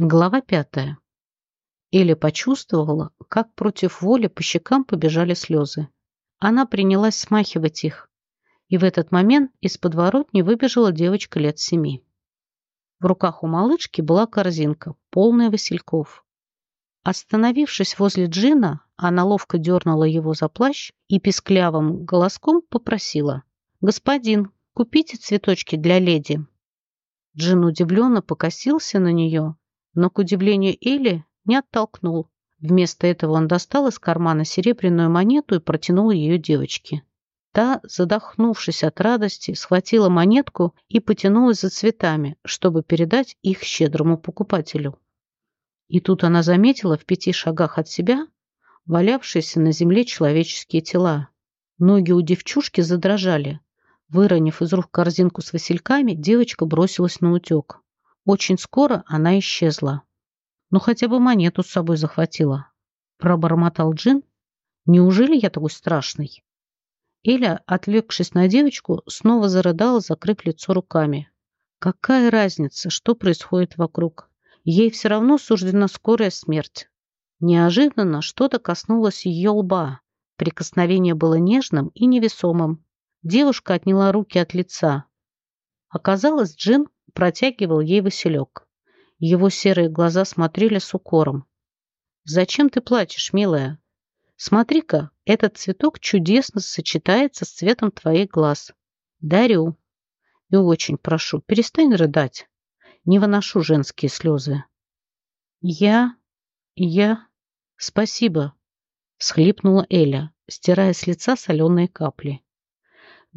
Глава пятая. Эля почувствовала, как против воли по щекам побежали слезы. Она принялась смахивать их, и в этот момент из подворотни выбежала девочка лет семи. В руках у малышки была корзинка, полная васильков. Остановившись возле Джина, она ловко дернула его за плащ и писклявым голоском попросила «Господин, купите цветочки для леди». Джин удивленно покосился на нее, но, к удивлению Эли, не оттолкнул. Вместо этого он достал из кармана серебряную монету и протянул ее девочке. Та, задохнувшись от радости, схватила монетку и потянулась за цветами, чтобы передать их щедрому покупателю. И тут она заметила в пяти шагах от себя валявшиеся на земле человеческие тела. Ноги у девчушки задрожали. Выронив из рук корзинку с васильками, девочка бросилась на утек. Очень скоро она исчезла. Ну, хотя бы монету с собой захватила. Пробормотал Джин. Неужели я такой страшный? Эля, отвлекшись на девочку, снова зарыдала, закрыв лицо руками. Какая разница, что происходит вокруг? Ей все равно суждена скорая смерть. Неожиданно что-то коснулось ее лба. Прикосновение было нежным и невесомым. Девушка отняла руки от лица. Оказалось, Джин протягивал ей Василек. Его серые глаза смотрели с укором. «Зачем ты плачешь, милая? Смотри-ка, этот цветок чудесно сочетается с цветом твоих глаз. Дарю. И очень прошу, перестань рыдать. Не выношу женские слезы». «Я... я... спасибо», — всхлипнула Эля, стирая с лица соленые капли.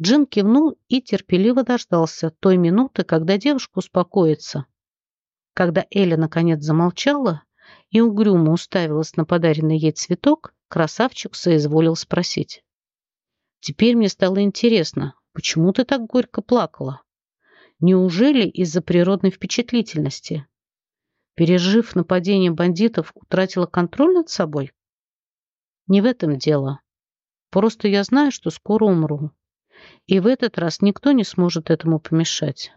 Джин кивнул и терпеливо дождался той минуты, когда девушка успокоится. Когда Эля наконец замолчала и угрюмо уставилась на подаренный ей цветок, красавчик соизволил спросить. «Теперь мне стало интересно, почему ты так горько плакала? Неужели из-за природной впечатлительности? Пережив нападение бандитов, утратила контроль над собой? Не в этом дело. Просто я знаю, что скоро умру. И в этот раз никто не сможет этому помешать.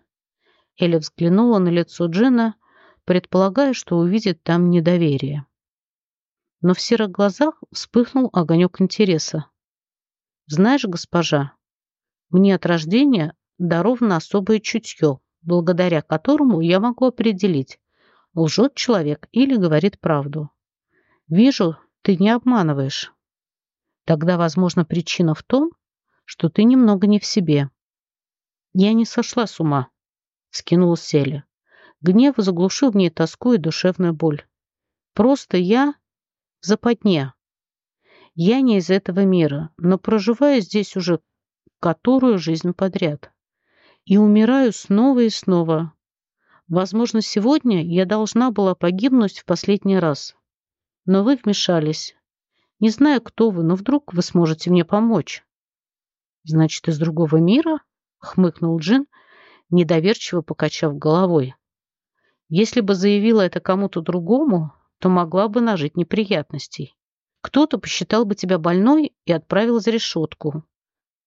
Эля взглянула на лицо Джина, предполагая, что увидит там недоверие. Но в серых глазах вспыхнул огонек интереса. «Знаешь, госпожа, мне от рождения даровано особое чутье, благодаря которому я могу определить, лжет человек или говорит правду. Вижу, ты не обманываешь. Тогда, возможно, причина в том, что ты немного не в себе. Я не сошла с ума, скинул Селя. Гнев заглушил в ней тоску и душевную боль. Просто я в западне. Я не из этого мира, но проживаю здесь уже которую жизнь подряд. И умираю снова и снова. Возможно, сегодня я должна была погибнуть в последний раз. Но вы вмешались. Не знаю, кто вы, но вдруг вы сможете мне помочь. «Значит, из другого мира?» — хмыкнул Джин, недоверчиво покачав головой. «Если бы заявила это кому-то другому, то могла бы нажить неприятностей. Кто-то посчитал бы тебя больной и отправил за решетку,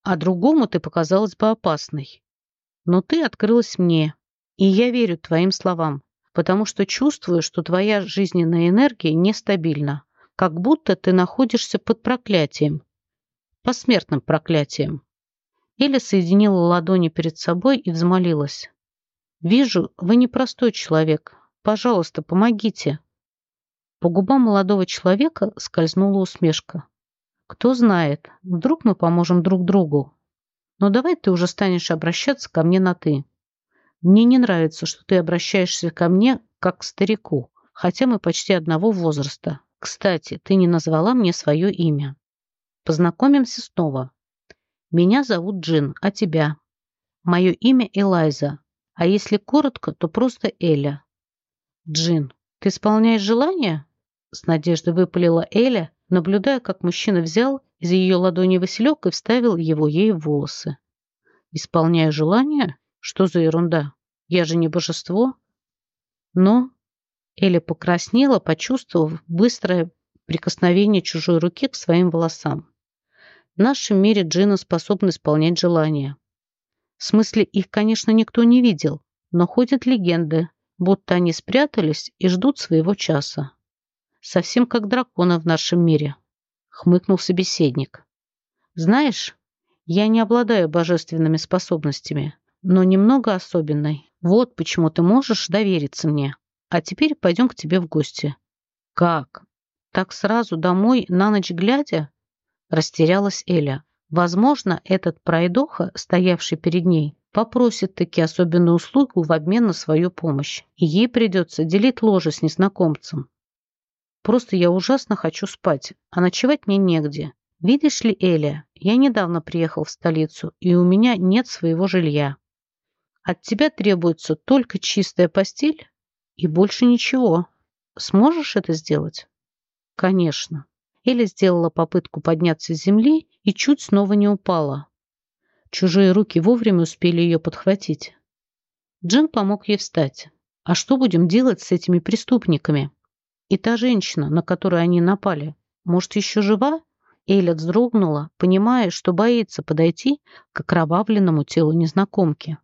а другому ты показалась бы опасной. Но ты открылась мне, и я верю твоим словам, потому что чувствую, что твоя жизненная энергия нестабильна, как будто ты находишься под проклятием, посмертным проклятием. Эля соединила ладони перед собой и взмолилась. «Вижу, вы непростой человек. Пожалуйста, помогите». По губам молодого человека скользнула усмешка. «Кто знает, вдруг мы поможем друг другу. Но давай ты уже станешь обращаться ко мне на «ты». Мне не нравится, что ты обращаешься ко мне как к старику, хотя мы почти одного возраста. Кстати, ты не назвала мне свое имя. Познакомимся снова. Меня зовут Джин, а тебя? Мое имя Элайза, а если коротко, то просто Эля. Джин, ты исполняешь желание? С надеждой выпалила Эля, наблюдая, как мужчина взял из ее ладони василек и вставил его ей в волосы. Исполняю желание? Что за ерунда? Я же не божество. Но Эля покраснела, почувствовав быстрое прикосновение чужой руки к своим волосам. В нашем мире джинны способны исполнять желания. В смысле, их, конечно, никто не видел, но ходят легенды, будто они спрятались и ждут своего часа. Совсем как драконы в нашем мире, хмыкнул собеседник. Знаешь, я не обладаю божественными способностями, но немного особенной. Вот почему ты можешь довериться мне. А теперь пойдем к тебе в гости. Как? Так сразу домой на ночь глядя? Растерялась Эля. Возможно, этот пройдоха, стоявший перед ней, попросит таки особенную услугу в обмен на свою помощь. И ей придется делить ложе с незнакомцем. Просто я ужасно хочу спать, а ночевать мне негде. Видишь ли, Эля, я недавно приехал в столицу, и у меня нет своего жилья. От тебя требуется только чистая постель и больше ничего. Сможешь это сделать? Конечно. Эля сделала попытку подняться с земли и чуть снова не упала. Чужие руки вовремя успели ее подхватить. Джин помог ей встать. А что будем делать с этими преступниками? И та женщина, на которую они напали, может, еще жива? Эля вздрогнула, понимая, что боится подойти к окровавленному телу незнакомки.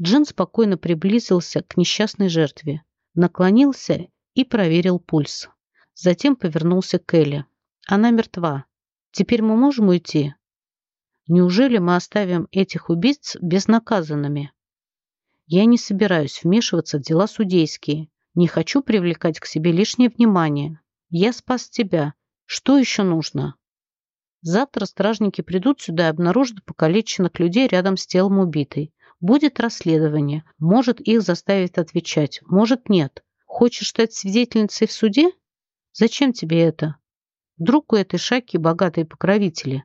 Джин спокойно приблизился к несчастной жертве, наклонился и проверил пульс. Затем повернулся к Элли. «Она мертва. Теперь мы можем уйти?» «Неужели мы оставим этих убийц безнаказанными?» «Я не собираюсь вмешиваться в дела судейские. Не хочу привлекать к себе лишнее внимание. Я спас тебя. Что еще нужно?» Завтра стражники придут сюда и обнаружат покалеченных людей рядом с телом убитой. Будет расследование. Может, их заставить отвечать. Может, нет. Хочешь стать свидетельницей в суде? Зачем тебе это? Вдруг у этой шаки богатые покровители.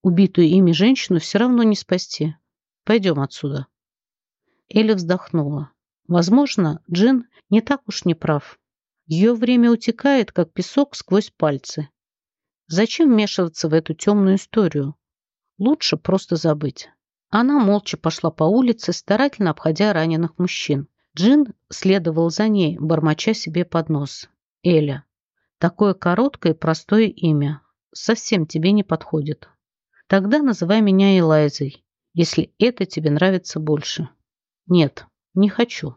Убитую ими женщину все равно не спасти. Пойдем отсюда. Эля вздохнула. Возможно, Джин не так уж не прав. Ее время утекает, как песок сквозь пальцы. Зачем вмешиваться в эту темную историю? Лучше просто забыть. Она молча пошла по улице, старательно обходя раненых мужчин. Джин следовал за ней, бормоча себе под нос. «Эля, такое короткое и простое имя. Совсем тебе не подходит. Тогда называй меня Элайзой, если это тебе нравится больше». «Нет, не хочу».